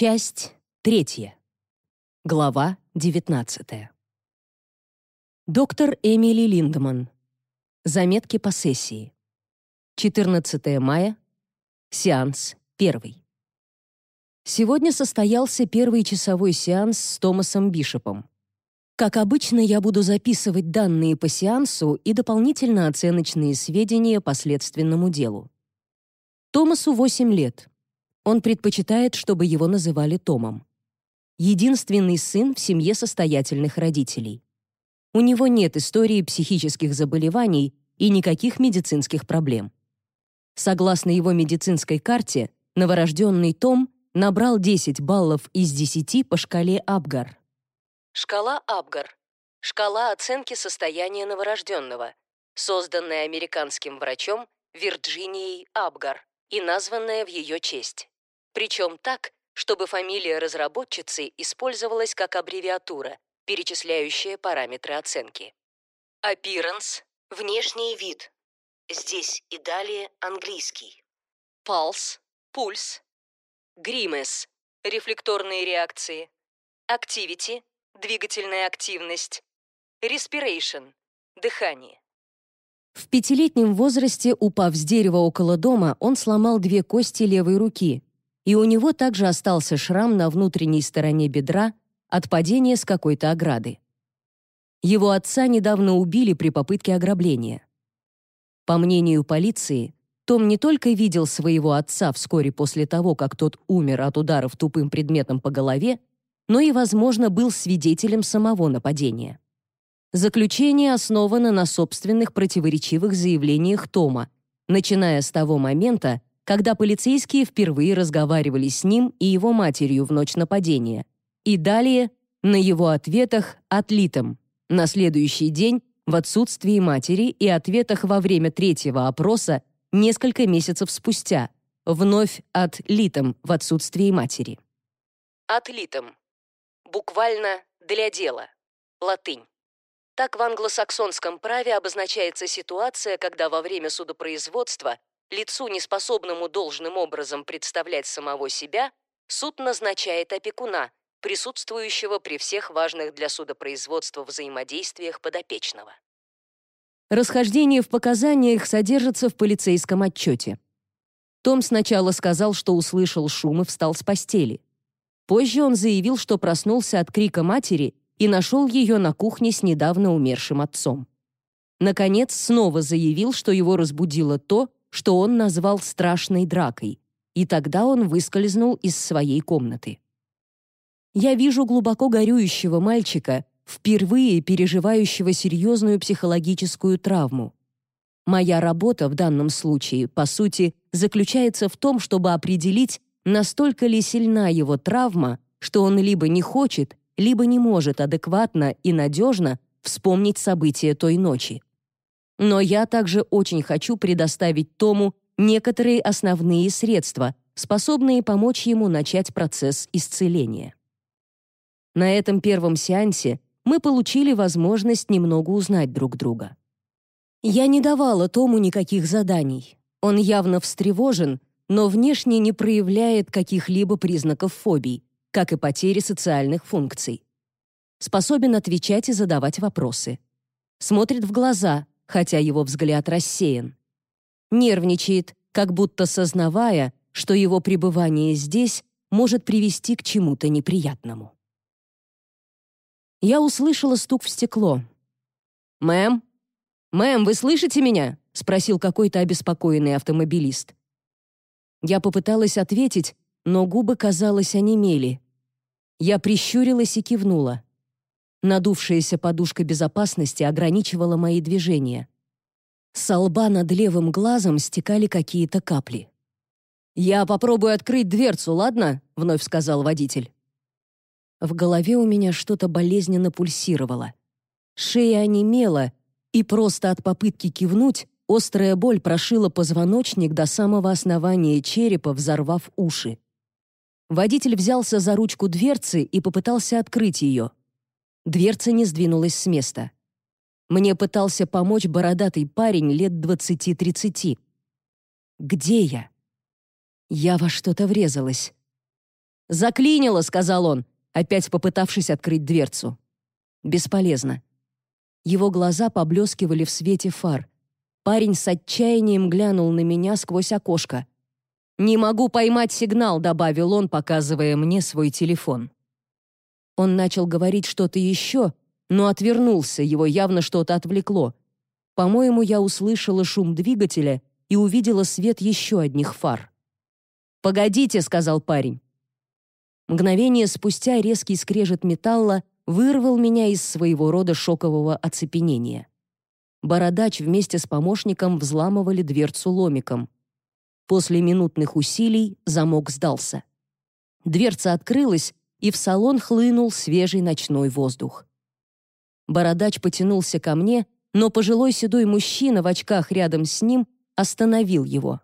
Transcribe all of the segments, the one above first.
Часть третья. Глава девятнадцатая. Доктор Эмили Линдеман. Заметки по сессии. 14 мая. Сеанс первый. Сегодня состоялся первый часовой сеанс с Томасом Бишопом. Как обычно, я буду записывать данные по сеансу и дополнительно оценочные сведения по следственному делу. Томасу 8 лет. Он предпочитает, чтобы его называли Томом. Единственный сын в семье состоятельных родителей. У него нет истории психических заболеваний и никаких медицинских проблем. Согласно его медицинской карте, новорожденный Том набрал 10 баллов из 10 по шкале Абгар. Шкала Абгар — шкала оценки состояния новорожденного, созданная американским врачом Вирджинией Абгар и названная в ее честь. Причем так, чтобы фамилия разработчицы использовалась как аббревиатура, перечисляющая параметры оценки. Appearance – внешний вид. Здесь и далее английский. Pulse – пульс. Grimace – рефлекторные реакции. Activity – двигательная активность. Respiration – дыхание. В пятилетнем возрасте, упав с дерева около дома, он сломал две кости левой руки, и у него также остался шрам на внутренней стороне бедра от падения с какой-то ограды. Его отца недавно убили при попытке ограбления. По мнению полиции, том не только видел своего отца вскоре после того, как тот умер от ударов тупым предметом по голове, но и, возможно, был свидетелем самого нападения. Заключение основано на собственных противоречивых заявлениях Тома, начиная с того момента, когда полицейские впервые разговаривали с ним и его матерью в ночь нападения, и далее на его ответах отлитом на следующий день в отсутствии матери и ответах во время третьего опроса несколько месяцев спустя, вновь отлитом в отсутствии матери. Отлитом. Буквально «для дела». Латынь. Так в англосаксонском праве обозначается ситуация, когда во время судопроизводства лицу, неспособному должным образом представлять самого себя, суд назначает опекуна, присутствующего при всех важных для судопроизводства взаимодействиях подопечного. Расхождение в показаниях содержится в полицейском отчете. Том сначала сказал, что услышал шум и встал с постели. Позже он заявил, что проснулся от крика матери и нашел ее на кухне с недавно умершим отцом. Наконец, снова заявил, что его разбудило то, что он назвал страшной дракой, и тогда он выскользнул из своей комнаты. Я вижу глубоко горюющего мальчика, впервые переживающего серьезную психологическую травму. Моя работа в данном случае, по сути, заключается в том, чтобы определить, настолько ли сильна его травма, что он либо не хочет, либо не может адекватно и надежно вспомнить события той ночи. Но я также очень хочу предоставить Тому некоторые основные средства, способные помочь ему начать процесс исцеления. На этом первом сеансе мы получили возможность немного узнать друг друга. Я не давала Тому никаких заданий. Он явно встревожен, но внешне не проявляет каких-либо признаков фобий, как и потери социальных функций. Способен отвечать и задавать вопросы. Смотрит в глаза, хотя его взгляд рассеян. Нервничает, как будто сознавая, что его пребывание здесь может привести к чему-то неприятному. Я услышала стук в стекло. «Мэм? Мэм, вы слышите меня?» — спросил какой-то обеспокоенный автомобилист. Я попыталась ответить, но губы, казалось, онемели. Я прищурилась и кивнула. Надувшаяся подушка безопасности ограничивала мои движения. С лба над левым глазом стекали какие-то капли. «Я попробую открыть дверцу, ладно?» — вновь сказал водитель. В голове у меня что-то болезненно пульсировало. Шея онемела, и просто от попытки кивнуть острая боль прошила позвоночник до самого основания черепа, взорвав уши. Водитель взялся за ручку дверцы и попытался открыть ее. Дверца не сдвинулась с места. Мне пытался помочь бородатый парень лет двадцати-тридцати. Где я? Я во что-то врезалась. «Заклинило», — сказал он, опять попытавшись открыть дверцу. Бесполезно. Его глаза поблескивали в свете фар. Парень с отчаянием глянул на меня сквозь окошко. «Не могу поймать сигнал», — добавил он, показывая мне свой телефон. Он начал говорить что-то еще, но отвернулся, его явно что-то отвлекло. По-моему, я услышала шум двигателя и увидела свет еще одних фар. «Погодите», — сказал парень. Мгновение спустя резкий скрежет металла вырвал меня из своего рода шокового оцепенения. Бородач вместе с помощником взламывали дверцу ломиком. После минутных усилий замок сдался. Дверца открылась, и в салон хлынул свежий ночной воздух. Бородач потянулся ко мне, но пожилой седой мужчина в очках рядом с ним остановил его.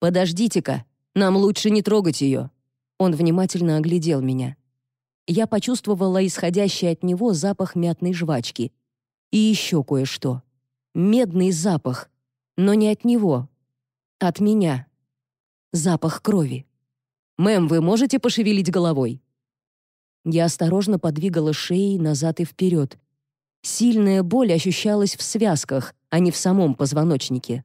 «Подождите-ка, нам лучше не трогать ее». Он внимательно оглядел меня. Я почувствовала исходящий от него запах мятной жвачки. И еще кое-что. Медный запах, но не от него, от меня. Запах крови. «Мэм, вы можете пошевелить головой?» Я осторожно подвигала шеей назад и вперед. Сильная боль ощущалась в связках, а не в самом позвоночнике.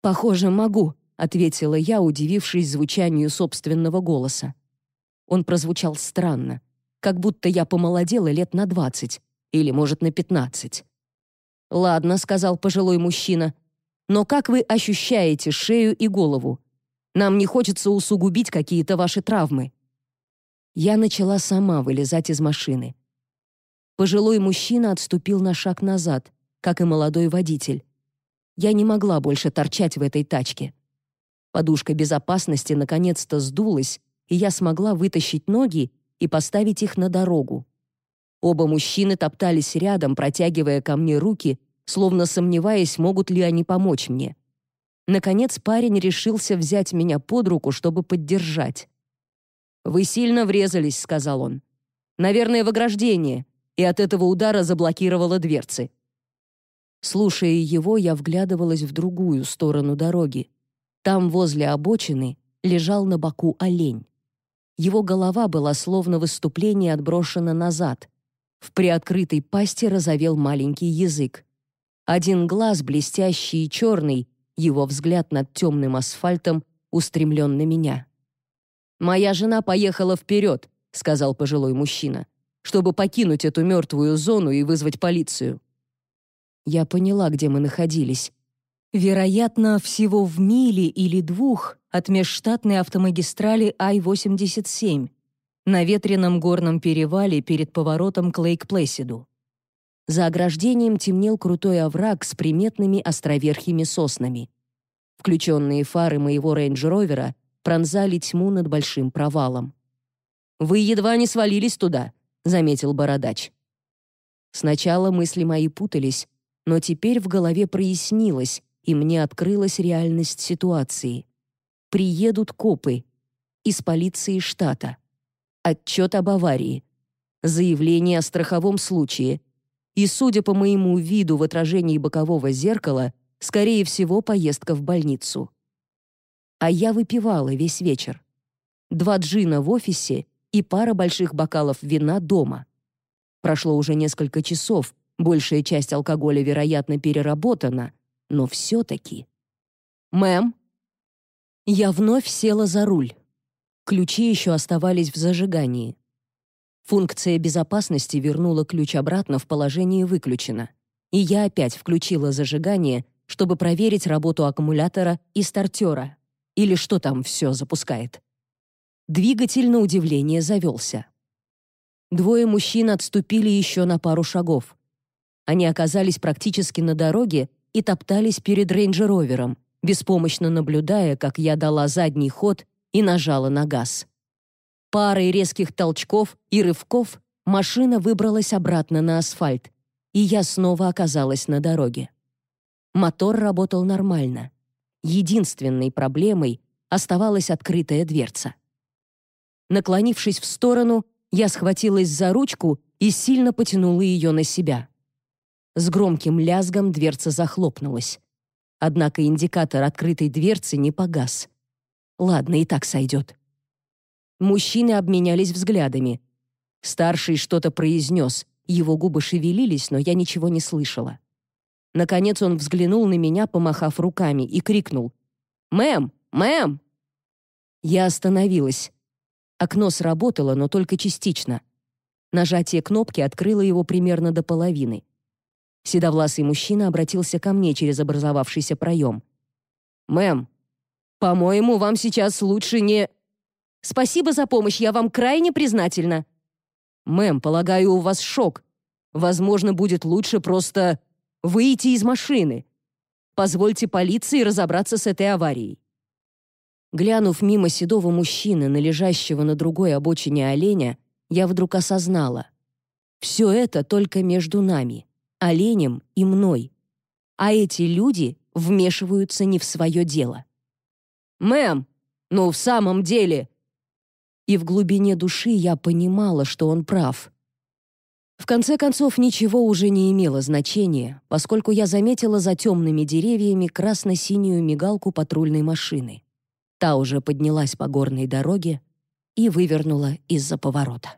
«Похоже, могу», — ответила я, удивившись звучанию собственного голоса. Он прозвучал странно, как будто я помолодела лет на двадцать или, может, на пятнадцать. «Ладно», — сказал пожилой мужчина, «но как вы ощущаете шею и голову? Нам не хочется усугубить какие-то ваши травмы». Я начала сама вылезать из машины. Пожилой мужчина отступил на шаг назад, как и молодой водитель. Я не могла больше торчать в этой тачке. Подушка безопасности наконец-то сдулась, и я смогла вытащить ноги и поставить их на дорогу. Оба мужчины топтались рядом, протягивая ко мне руки, словно сомневаясь, могут ли они помочь мне. Наконец парень решился взять меня под руку, чтобы поддержать. «Вы сильно врезались», — сказал он. «Наверное, в ограждение, и от этого удара заблокировало дверцы». Слушая его, я вглядывалась в другую сторону дороги. Там, возле обочины, лежал на боку олень. Его голова была словно выступление отброшена назад. В приоткрытой пасти разовел маленький язык. Один глаз, блестящий и черный, его взгляд над темным асфальтом устремлен на меня. «Моя жена поехала вперед», — сказал пожилой мужчина, «чтобы покинуть эту мертвую зону и вызвать полицию». Я поняла, где мы находились. Вероятно, всего в миле или двух от межштатной автомагистрали Ай-87 на ветреном горном перевале перед поворотом к Лейк-Плэсиду. За ограждением темнел крутой овраг с приметными островерхими соснами. Включенные фары моего рейндж-ровера пронзали тьму над большим провалом. «Вы едва не свалились туда», — заметил Бородач. Сначала мысли мои путались, но теперь в голове прояснилось, и мне открылась реальность ситуации. Приедут копы из полиции штата. Отчет об аварии. Заявление о страховом случае. И, судя по моему виду в отражении бокового зеркала, скорее всего, поездка в больницу. А я выпивала весь вечер. Два джина в офисе и пара больших бокалов вина дома. Прошло уже несколько часов, большая часть алкоголя, вероятно, переработана, но все-таки... «Мэм?» Я вновь села за руль. Ключи еще оставались в зажигании. Функция безопасности вернула ключ обратно в положение «выключено». И я опять включила зажигание, чтобы проверить работу аккумулятора и стартера, или что там все запускает. Двигатель, на удивление, завелся. Двое мужчин отступили еще на пару шагов. Они оказались практически на дороге и топтались перед рейндж-ровером, беспомощно наблюдая, как я дала задний ход и нажала на газ. Парой резких толчков и рывков машина выбралась обратно на асфальт, и я снова оказалась на дороге. Мотор работал нормально. Единственной проблемой оставалась открытая дверца. Наклонившись в сторону, я схватилась за ручку и сильно потянула ее на себя. С громким лязгом дверца захлопнулась. Однако индикатор открытой дверцы не погас. Ладно, и так сойдет. Мужчины обменялись взглядами. Старший что-то произнес, его губы шевелились, но я ничего не слышала. Наконец он взглянул на меня, помахав руками, и крикнул «Мэм! Мэм!» Я остановилась. Окно сработало, но только частично. Нажатие кнопки открыло его примерно до половины. Седовласый мужчина обратился ко мне через образовавшийся проем. «Мэм, по-моему, вам сейчас лучше не...» «Спасибо за помощь, я вам крайне признательна». «Мэм, полагаю, у вас шок. Возможно, будет лучше просто выйти из машины. Позвольте полиции разобраться с этой аварией». Глянув мимо седого мужчины на лежащего на другой обочине оленя, я вдруг осознала. Все это только между нами, оленем и мной. А эти люди вмешиваются не в свое дело. «Мэм, ну в самом деле...» И в глубине души я понимала, что он прав. В конце концов, ничего уже не имело значения, поскольку я заметила за темными деревьями красно-синюю мигалку патрульной машины. Та уже поднялась по горной дороге и вывернула из-за поворота.